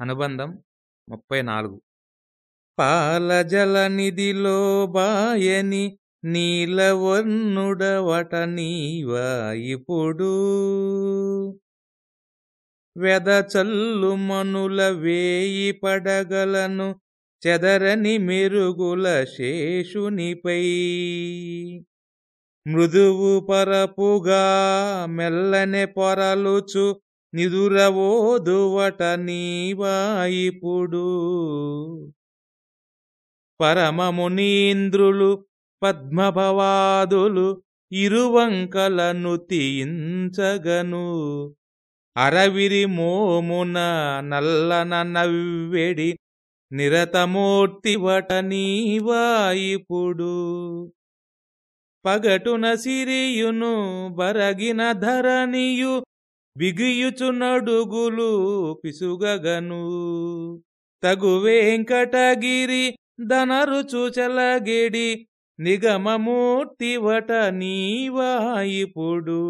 అనుబంధం ముప్పై నాలుగు. పాలజల నిధిలో బాయని నీలవర్ణుడవట నీవా ఇప్పుడు వెదచల్లు మనుల వేయి పడగలను చెదరని మెరుగుల శేషునిపై. మృదువు పరపుగా మెల్లనే పొరలుచు నిదురవోదువట నీవాయిపుడు పరమమునీంద్రులు పద్మభవాదులు ఇరువంకలను తీయించగను. అరవిరి మోమున నల్లన నవ్వెడి నిరతమూర్తివట నీవాయిపుడు పగటున సిరియును బరగిన ధరణియు బిగియుచునడుగులు పిసుగగను. తగు వెంకటగిరి ధనరుచు చలగిడి నిగమమూర్తివట నీవాయిపుడు